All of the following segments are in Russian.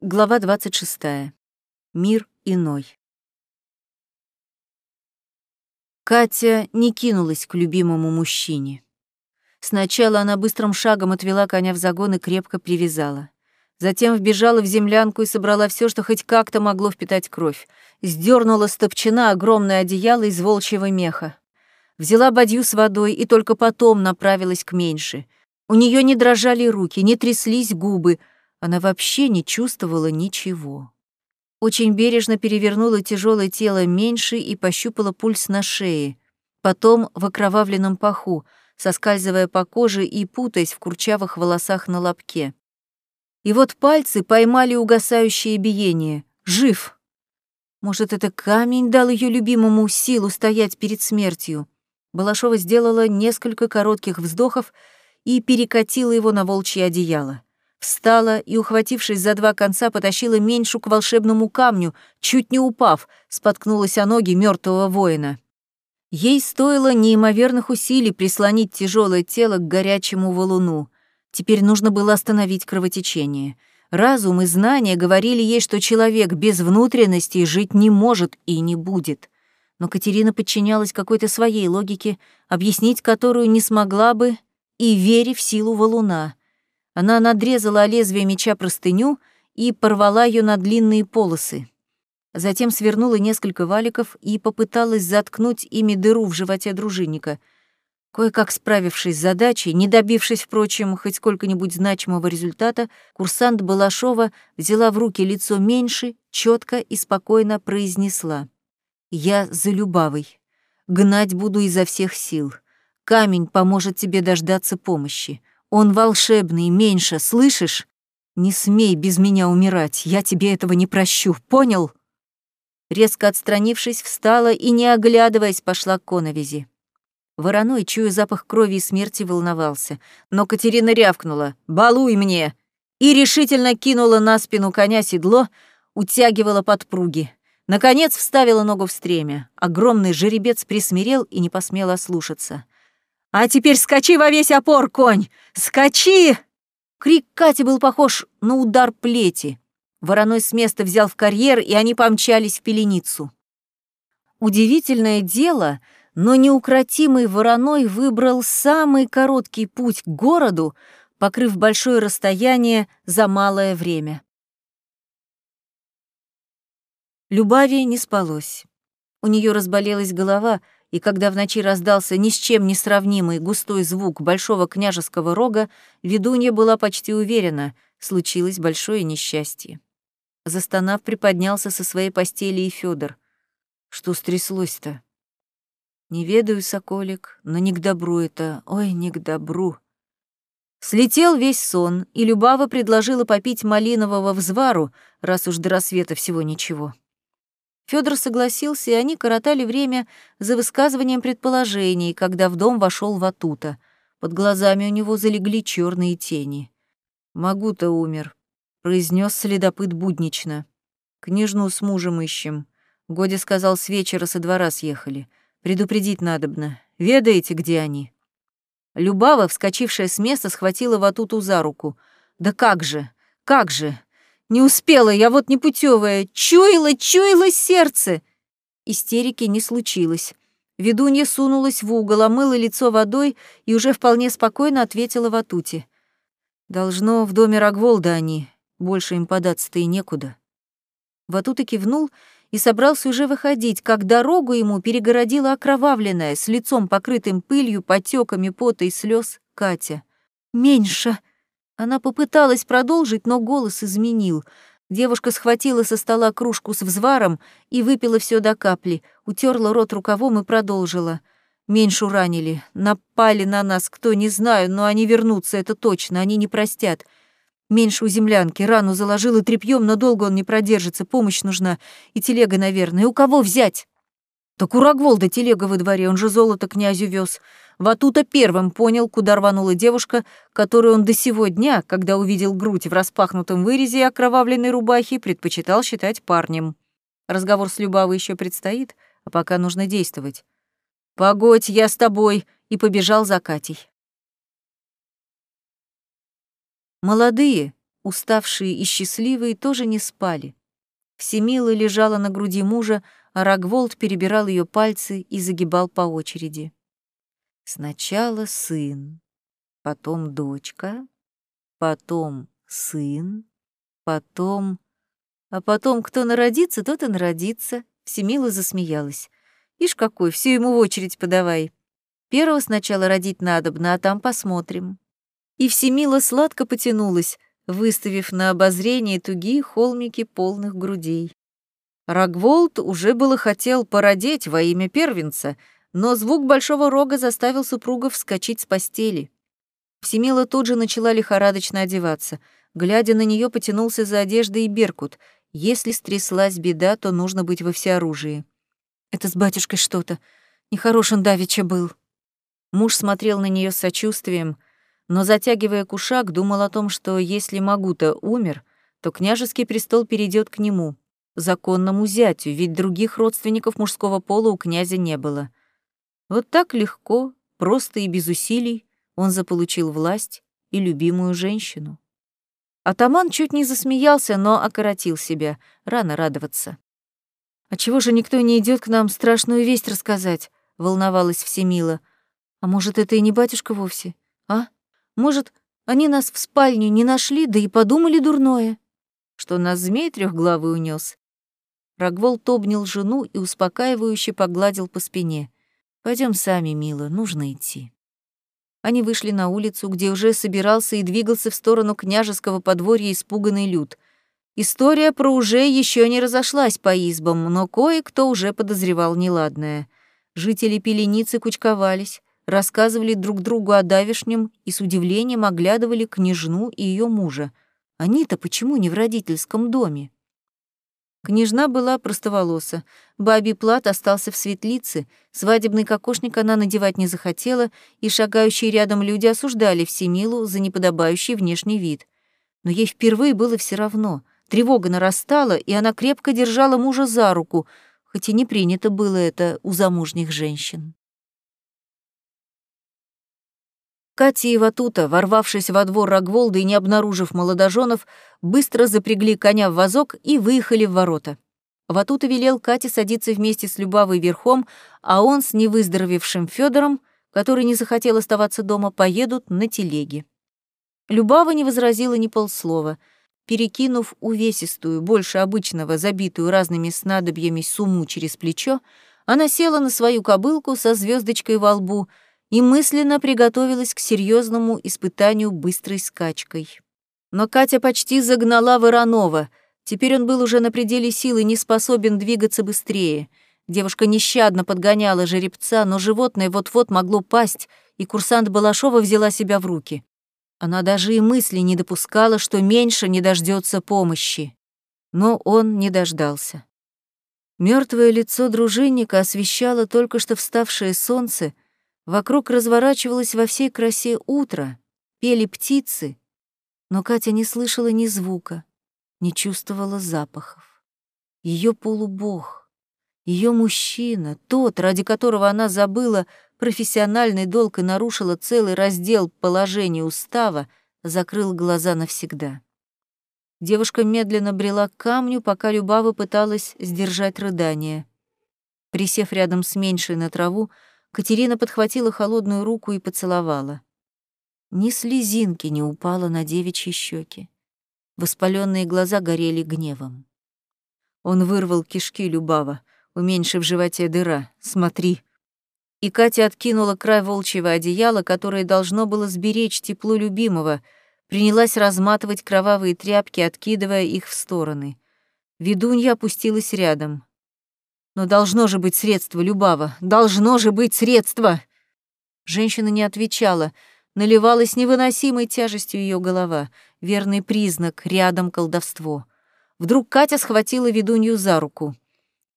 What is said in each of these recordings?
Глава 26. Мир иной. Катя не кинулась к любимому мужчине. Сначала она быстрым шагом отвела коня в загон и крепко привязала. Затем вбежала в землянку и собрала все, что хоть как-то могло впитать кровь. Сдернула с топчина огромное одеяло из волчьего меха. Взяла бадью с водой и только потом направилась к меньше. У нее не дрожали руки, не тряслись губы — она вообще не чувствовала ничего. Очень бережно перевернула тяжелое тело меньше и пощупала пульс на шее, потом в окровавленном паху, соскальзывая по коже и путаясь в курчавых волосах на лобке. И вот пальцы поймали угасающее биение. Жив! Может, это камень дал ее любимому силу стоять перед смертью? Балашова сделала несколько коротких вздохов и перекатила его на волчье одеяло. Встала и, ухватившись за два конца, потащила меньшу к волшебному камню, чуть не упав, споткнулась о ноги мертвого воина. Ей стоило неимоверных усилий прислонить тяжелое тело к горячему валуну. Теперь нужно было остановить кровотечение. Разум и знания говорили ей, что человек без внутренности жить не может и не будет. Но Катерина подчинялась какой-то своей логике, объяснить которую не смогла бы и вере в силу валуна — она надрезала о лезвие меча простыню и порвала ее на длинные полосы. Затем свернула несколько валиков и попыталась заткнуть ими дыру в животе дружинника. Кое-как справившись с задачей, не добившись, впрочем, хоть сколько-нибудь значимого результата, курсант Балашова взяла в руки лицо меньше, четко и спокойно произнесла. «Я за. Гнать буду изо всех сил. Камень поможет тебе дождаться помощи. Он волшебный, меньше, слышишь? Не смей без меня умирать, я тебе этого не прощу, понял?» Резко отстранившись, встала и, не оглядываясь, пошла к коновизи. Вороной, чуя запах крови и смерти, волновался. Но Катерина рявкнула «Балуй мне!» и решительно кинула на спину коня седло, утягивала подпруги. Наконец вставила ногу в стремя. Огромный жеребец присмирел и не посмел ослушаться. «А теперь скачи во весь опор, конь! Скачи!» Крик Кати был похож на удар плети. Вороной с места взял в карьер, и они помчались в пеленицу. Удивительное дело, но неукротимый вороной выбрал самый короткий путь к городу, покрыв большое расстояние за малое время. Любави не спалось. У нее разболелась голова — и когда в ночи раздался ни с чем не сравнимый густой звук большого княжеского рога, ведунья была почти уверена, случилось большое несчастье. Застонав, приподнялся со своей постели и Федор. Что стряслось-то? Не ведаю, соколик, но не к добру это, ой, не к добру. Слетел весь сон, и Любава предложила попить малинового взвару, раз уж до рассвета всего ничего. Федор согласился, и они коротали время за высказыванием предположений, когда в дом вошел Ватута. Под глазами у него залегли черные тени. «Магута умер», — произнес следопыт буднично. «Княжну с мужем ищем. Годя сказал, с вечера со двора съехали. Предупредить надобно. Ведаете, где они?» Любава, вскочившая с места, схватила Ватуту за руку. «Да как же, как же! Не успела, я вот непутевая. Чуяло, чуяло сердце. Истерики не случилось. Ведунья сунулась в угол, омыла лицо водой и уже вполне спокойно ответила Ватуте. «Должно, в доме Рогволда они. Больше им податься-то и некуда». Ватута кивнул и собрался уже выходить, как дорогу ему перегородила окровавленная, с лицом покрытым пылью, потеками пота и слез Катя. «Меньше!» Она попыталась продолжить, но голос изменил. Девушка схватила со стола кружку с взваром и выпила все до капли, утерла рот рукавом и продолжила. Меньшу ранили, напали на нас, кто не знаю, но они вернутся, это точно, они не простят. Меньше у землянки, рану заложила тряпьем, но долго он не продержится, помощь нужна. И телега, наверное. У кого взять? Так у Рогволда телега во дворе, он же золото князю вез. Ватута первым понял, куда рванула девушка, которую он до сего дня, когда увидел грудь в распахнутом вырезе и окровавленной рубахе, предпочитал считать парнем. Разговор с Любавой еще предстоит, а пока нужно действовать. «Погодь, я с тобой!» и побежал за Катей. Молодые, уставшие и счастливые, тоже не спали. Всемила лежала на груди мужа, а Рогволд перебирал ее пальцы и загибал по очереди. Сначала сын, потом дочка, потом сын, потом... А потом, кто народится, тот и народится. Всемила засмеялась. Ишь какой, всю ему в очередь подавай. Первого сначала родить надобно, а там посмотрим. И Всемила сладко потянулась, выставив на обозрение тугие холмики полных грудей. Рогволд уже было хотел породеть во имя первенца, но звук большого рога заставил супруга вскочить с постели. Всемила тут же начала лихорадочно одеваться. Глядя на нее, потянулся за одеждой и Беркут. Если стряслась беда, то нужно быть во всеоружии. «Это с батюшкой что-то. Нехорош он давеча был». Муж смотрел на нее с сочувствием, но, затягивая кушак, думал о том, что если Магута умер, то княжеский престол перейдет к нему, законному зятю, ведь других родственников мужского пола у князя не было. Вот так легко, просто и без усилий он заполучил власть и любимую женщину. Атаман чуть не засмеялся, но окоротил себя. Рано радоваться. «А чего же никто не идет к нам страшную весть рассказать?» — волновалась Всемила. «А может, это и не батюшка вовсе? А? Может, они нас в спальню не нашли, да и подумали дурное? Что нас змей трехглавый унес? Рогволд обнял жену и успокаивающе погладил по спине. Пойдем сами, мила, нужно идти». Они вышли на улицу, где уже собирался и двигался в сторону княжеского подворья испуганный люд. История про уже еще не разошлась по избам, но кое-кто уже подозревал неладное. Жители Пеленицы кучковались, рассказывали друг другу о давешнем и с удивлением оглядывали княжну и ее мужа. Они-то почему не в родительском доме? Княжна была простоволоса. Бабий плат остался в светлице, свадебный кокошник она надевать не захотела, и шагающие рядом люди осуждали Всемилу за неподобающий внешний вид. Но ей впервые было все равно. Тревога нарастала, и она крепко держала мужа за руку, хоть и не принято было это у замужних женщин. Катя и Ватута, ворвавшись во двор Рогволда и не обнаружив молодоженов, быстро запрягли коня в вазок и выехали в ворота. Ватута велел Кате садиться вместе с Любавой верхом, а он с невыздоровевшим Федором, который не захотел оставаться дома, поедут на телеге. Любава не возразила ни полслова. Перекинув увесистую, больше обычного, забитую разными снадобьями сумму через плечо, она села на свою кобылку со звездочкой во лбу — и мысленно приготовилась к серьезному испытанию быстрой скачкой. Но Катя почти загнала Воронова. Теперь он был уже на пределе сил и не способен двигаться быстрее. Девушка нещадно подгоняла жеребца, но животное вот-вот могло пасть, и курсант Балашова взяла себя в руки. Она даже и мысли не допускала, что меньше не дождется помощи. Но он не дождался. Мертвое лицо дружинника освещало только что вставшее солнце, Вокруг разворачивалось во всей красе утро, пели птицы, но Катя не слышала ни звука, не чувствовала запахов. Ее полубог, ее мужчина, тот, ради которого она забыла профессиональный долг и нарушила целый раздел положения устава, закрыл глаза навсегда. Девушка медленно брела к камню, пока Любава пыталась сдержать рыдание. Присев рядом с меньшей на траву, Катерина подхватила холодную руку и поцеловала. Ни слезинки не упала на девичьи щеки. Воспаленные глаза горели гневом. Он вырвал кишки Любава, уменьшив в животе дыра. «Смотри!» И Катя откинула край волчьего одеяла, которое должно было сберечь тепло любимого, принялась разматывать кровавые тряпки, откидывая их в стороны. Ведунья опустилась рядом. Но должно же быть средство, Любава, должно же быть средство. Женщина не отвечала, наливалась невыносимой тяжестью ее голова, верный признак рядом колдовство. Вдруг Катя схватила ведунью за руку.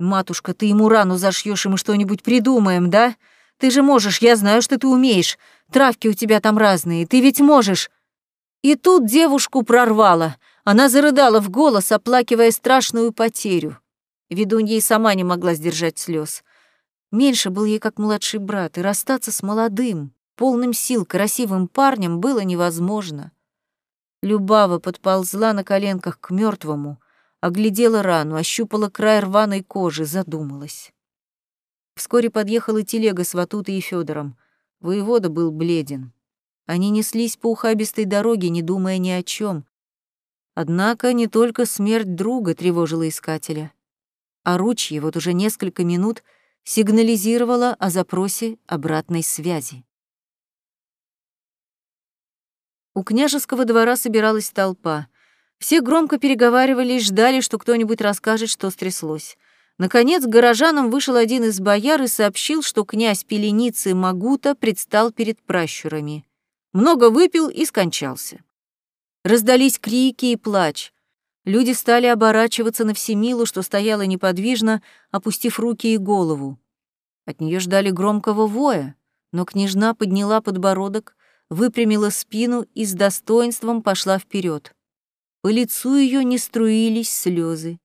«Матушка, ты ему рану зашьешь, и мы что-нибудь придумаем, да? Ты же можешь, я знаю, что ты умеешь. Травки у тебя там разные, ты ведь можешь». И тут девушку прорвало. Она зарыдала в голос, оплакивая страшную потерю. Ведунья и сама не могла сдержать слез. Меньше был ей как младший брат, и расстаться с молодым, полным сил, красивым парнем было невозможно. Любава подползла на коленках к мертвому, оглядела рану, ощупала край рваной кожи, задумалась. Вскоре подъехала телега с Ватутой и Федором. Воевода был бледен. Они неслись по ухабистой дороге, не думая ни о чем. Однако не только смерть друга тревожила искателя. А ручье вот уже несколько минут сигнализировала о запросе обратной связи. У княжеского двора собиралась толпа. Все громко переговаривались, ждали, что кто-нибудь расскажет, что стряслось. Наконец, горожанам вышел один из бояр и сообщил, что князь Пеленицы Магута предстал перед пращурами. Много выпил и скончался. Раздались крики и плач. Люди стали оборачиваться на Всемилу, что стояла неподвижно, опустив руки и голову. От нее ждали громкого воя, но княжна подняла подбородок, выпрямила спину и с достоинством пошла вперед. По лицу ее не струились слезы.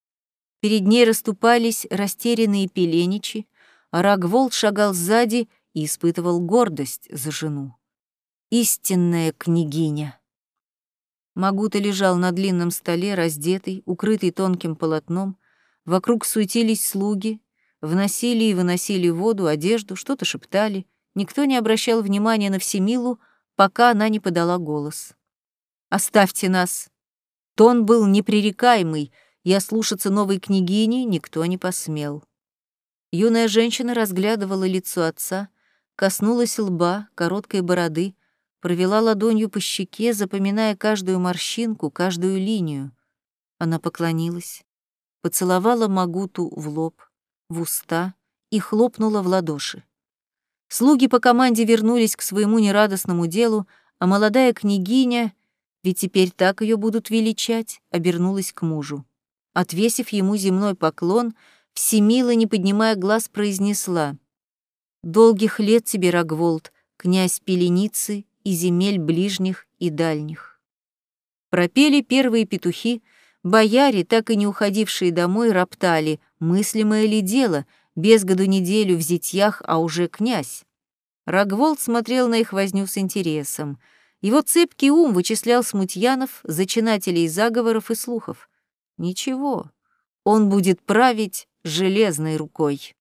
Перед ней расступались растерянные пеленичи, а Рагволд шагал сзади и испытывал гордость за жену. Истинная княгиня. Магута лежал на длинном столе, раздетый, укрытый тонким полотном. Вокруг суетились слуги, вносили и выносили воду, одежду, что-то шептали. Никто не обращал внимания на Всемилу, пока она не подала голос. «Оставьте нас!» Тон был непререкаемый — и ослушаться новой княгини никто не посмел. Юная женщина разглядывала лицо отца, коснулась лба, короткой бороды, провела ладонью по щеке, запоминая каждую морщинку, каждую линию. Она поклонилась, поцеловала Магуту в лоб, в уста и хлопнула в ладоши. Слуги по команде вернулись к своему нерадостному делу, а молодая княгиня, ведь теперь так ее будут величать, обернулась к мужу. Отвесив ему земной поклон, Всемила, не поднимая глаз, произнесла «Долгих лет тебе, Рогволд, князь Пеленицы и земель ближних и дальних». Пропели первые петухи, бояре, так и не уходившие домой, роптали, мыслимое ли дело, без году неделю в зятьях, а уже князь. Рогволд смотрел на их возню с интересом. Его цепкий ум вычислял смутьянов, зачинателей заговоров и слухов. Ничего, он будет править железной рукой.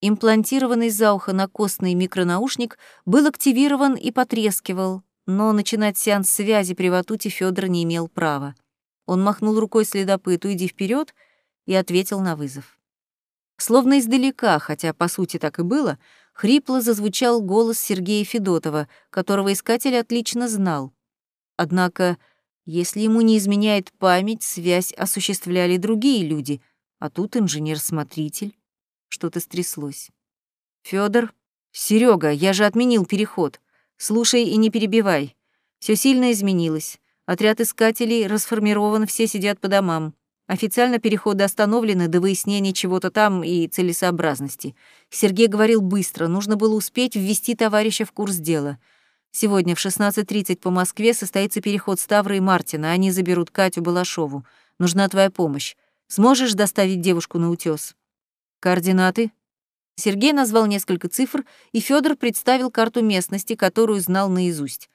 Имплантированный за ухо на костный микронаушник был активирован и потрескивал, но начинать сеанс связи при Ватуте Фёдор не имел права. Он махнул рукой следопыту «иди вперед и ответил на вызов. Словно издалека, хотя по сути так и было, хрипло зазвучал голос Сергея Федотова, которого искатель отлично знал. Однако если ему не изменяет память, связь осуществляли другие люди, а тут инженер-смотритель. Что-то стряслось. Федор, Серега, я же отменил переход. Слушай и не перебивай. Все сильно изменилось. Отряд искателей расформирован, все сидят по домам. Официально переходы остановлены до выяснения чего-то там и целесообразности. Сергей говорил быстро, нужно было успеть ввести товарища в курс дела — Сегодня в 16.30 по Москве состоится переход Ставра и Мартина. Они заберут Катю Балашову. Нужна твоя помощь. Сможешь доставить девушку на утёс? Координаты? Сергей назвал несколько цифр, и Федор представил карту местности, которую знал наизусть.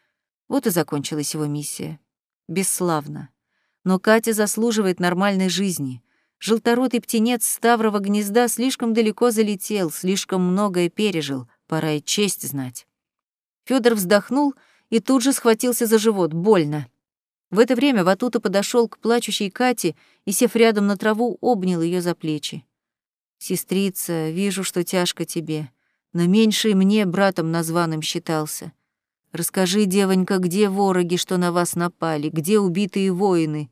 Вот и закончилась его миссия. Бесславно. Но Катя заслуживает нормальной жизни. Желторотый птенец Ставрова гнезда слишком далеко залетел, слишком многое пережил, пора и честь знать. Федор вздохнул и тут же схватился за живот, больно. В это время Ватута подошел к плачущей Кате и, сев рядом на траву, обнял ее за плечи. «Сестрица, вижу, что тяжко тебе, но меньше и мне братом названным считался. Расскажи, девонька, где вороги, что на вас напали, где убитые воины?»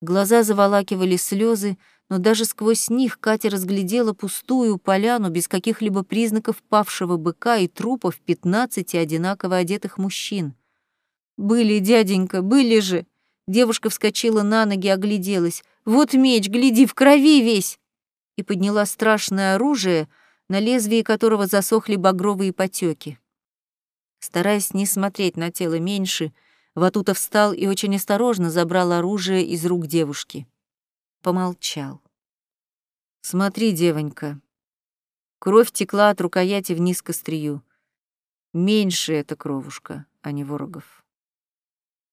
Глаза заволакивали слезы, но даже сквозь них Катя разглядела пустую поляну без каких-либо признаков павшего быка и трупов пятнадцати одинаково одетых мужчин. «Были, дяденька, были же!» Девушка вскочила на ноги, огляделась. «Вот меч, гляди, в крови весь!» И подняла страшное оружие, на лезвии которого засохли багровые потеки. Стараясь не смотреть на тело меньше, Ватута встал и очень осторожно забрал оружие из рук девушки помолчал. «Смотри, девонька». Кровь текла от рукояти вниз к острию. Меньше это кровушка, а не ворогов.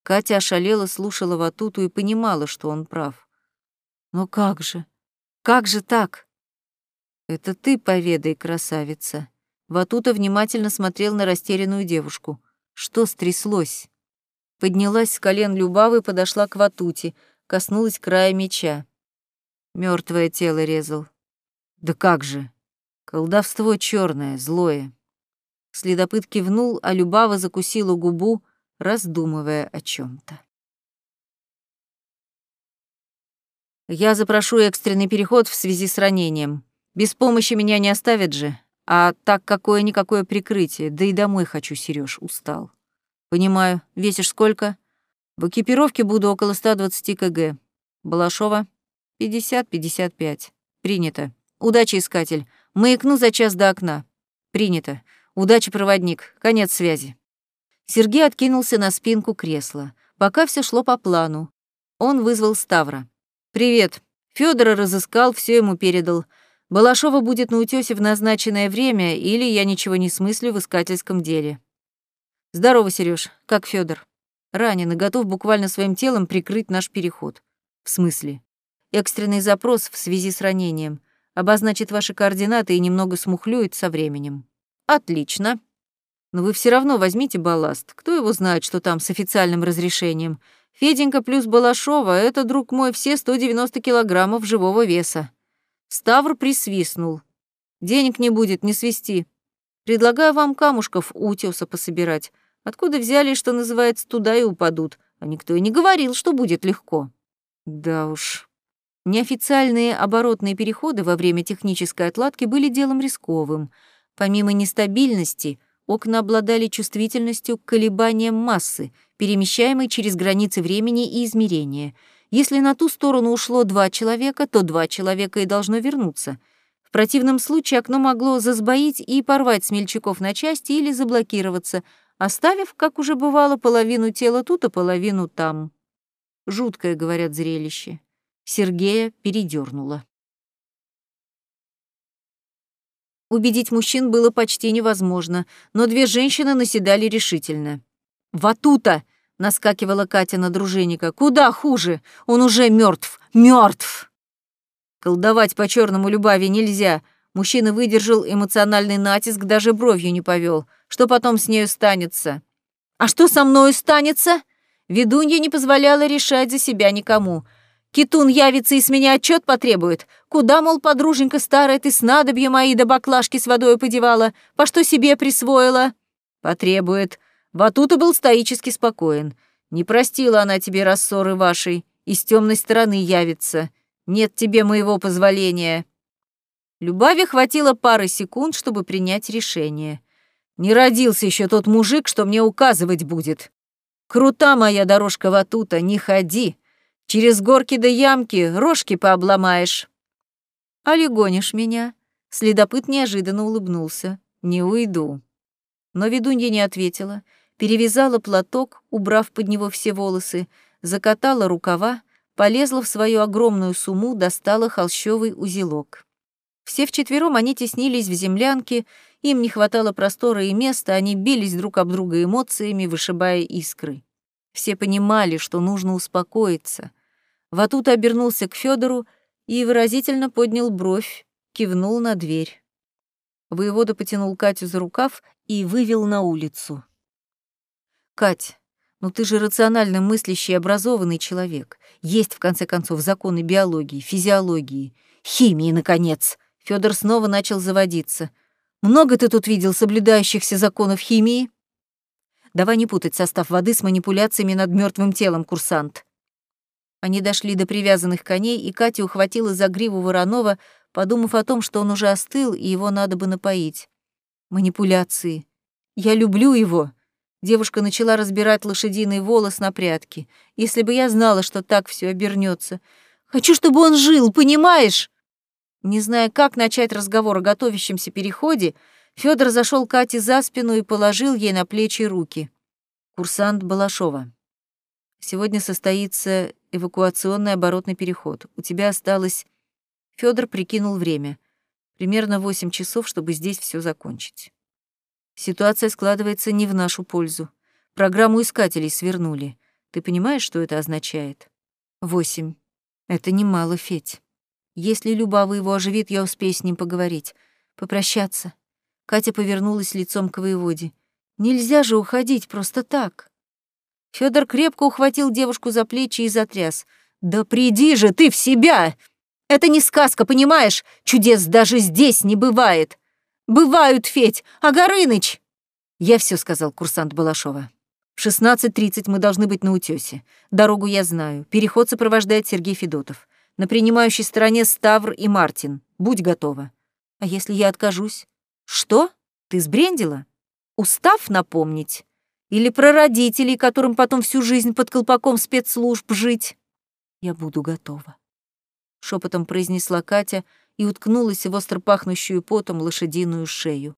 Катя ошалела, слушала Ватуту и понимала, что он прав. Но как же? Как же так? Это ты поведай, красавица. Ватута внимательно смотрел на растерянную девушку. Что стряслось? Поднялась с колен Любавы и подошла к Ватуте, коснулась края меча. Мертвое тело резал. Да как же? Колдовство черное, злое. Следопыт кивнул, а Любава закусила губу, раздумывая о чем то «Я запрошу экстренный переход в связи с ранением. Без помощи меня не оставят же, а так какое-никакое прикрытие, да и домой хочу, Серёж, устал». «Понимаю. Весишь сколько?» «В экипировке буду около 120 кг. Балашова?» «50-55. Принято. Удачи, искатель. Маякну за час до окна. Принято. Удачи, проводник. Конец связи». Сергей откинулся на спинку кресла. Пока все шло по плану. Он вызвал Ставра. «Привет. Федора разыскал, все ему передал. Балашова будет на утёсе в назначенное время, или я ничего не смыслю в искательском деле». «Здорово, Сереж. Как Федор? Ранен и готов буквально своим телом прикрыть наш переход. В смысле? Экстренный запрос в связи с ранением. Обозначит ваши координаты и немного смухлюет со временем. Отлично. Но вы все равно возьмите балласт. Кто его знает, что там с официальным разрешением? Феденька плюс Балашова — это, друг мой, все 190 килограммов живого веса. Ставр присвистнул. Денег не будет, не свисти. Предлагаю вам камушков утеса пособирать. Откуда взяли, что называется, туда и упадут. А никто и не говорил, что будет легко. Да уж. Неофициальные оборотные переходы во время технической отладки были делом рисковым. Помимо нестабильности, окна обладали чувствительностью к колебаниям массы, перемещаемой через границы времени и измерения. Если на ту сторону ушло два человека, то два человека и должно вернуться. В противном случае окно могло засбоить и порвать смельчаков на части или заблокироваться, оставив, как уже бывало, половину тела тут, а половину там. Жуткое, говорят, зрелище. Сергея передернуло. Убедить мужчин было почти невозможно, но две женщины наседали решительно. «Ватута!» — наскакивала Катя на дружинника. «Куда хуже? Он уже мертв, мертв!» Колдовать по черному Любави нельзя. Мужчина выдержал эмоциональный натиск, даже бровью не повел. Что потом с нею станется? «А что со мною станется?» Ведунья не позволяла решать за себя никому. Китун явится и с меня отчет потребует. Куда, мол, подруженька старая, ты снадобья мои до баклажки с водой подевала? По что себе присвоила? Потребует. Ватута был стоически спокоен. Не простила она тебе рассоры вашей, и с темной стороны явится. Нет тебе моего позволения. Любави хватило пары секунд, чтобы принять решение. Не родился еще тот мужик, что мне указывать будет. Крута моя дорожка Ватута, не ходи. Через горки да ямки рожки пообломаешь. Али гонишь меня? Следопыт неожиданно улыбнулся. Не уйду. Но ведунья не ответила, перевязала платок, убрав под него все волосы, закатала рукава, полезла в свою огромную сумму, достала холщовый узелок. Все вчетвером они теснились в землянке, им не хватало простора и места, они бились друг об друга эмоциями, вышибая искры. Все понимали, что нужно успокоиться. Ватута обернулся к Федору и выразительно поднял бровь, кивнул на дверь. Воевода потянул Катю за рукав и вывел на улицу. «Кать, ну ты же рационально мыслящий и образованный человек. Есть, в конце концов, законы биологии, физиологии, химии, наконец!» Федор снова начал заводиться. «Много ты тут видел соблюдающихся законов химии?» Давай не путать состав воды с манипуляциями над мертвым телом, курсант. Они дошли до привязанных коней, и Катя ухватила за гриву Воронова, подумав о том, что он уже остыл, и его надо бы напоить. Манипуляции. Я люблю его. Девушка начала разбирать лошадиный волос на прятки. Если бы я знала, что так все обернется. Хочу, чтобы он жил, понимаешь? Не зная, как начать разговор о готовящемся переходе, Федор зашел Кате за спину и положил ей на плечи руки. Курсант Балашова. Сегодня состоится эвакуационный оборотный переход. У тебя осталось... Федор прикинул время. Примерно восемь часов, чтобы здесь все закончить. Ситуация складывается не в нашу пользу. Программу искателей свернули. Ты понимаешь, что это означает? Восемь. Это немало, Федь. Если Любава его оживит, я успею с ним поговорить. Попрощаться. Катя повернулась лицом к воеводе. Нельзя же уходить просто так. Федор крепко ухватил девушку за плечи и затряс. «Да приди же ты в себя! Это не сказка, понимаешь? Чудес даже здесь не бывает. Бывают, Федь, а Горыныч...» Я все сказал, курсант Балашова. В 16.30 мы должны быть на утёсе. Дорогу я знаю. Переход сопровождает Сергей Федотов. На принимающей стороне Ставр и Мартин. Будь готова. А если я откажусь? Что? Ты сбрендила? Устав напомнить? Или про родителей, которым потом всю жизнь под колпаком спецслужб жить? Я буду готова. Шепотом произнесла Катя и уткнулась в остро пахнущую потом лошадиную шею.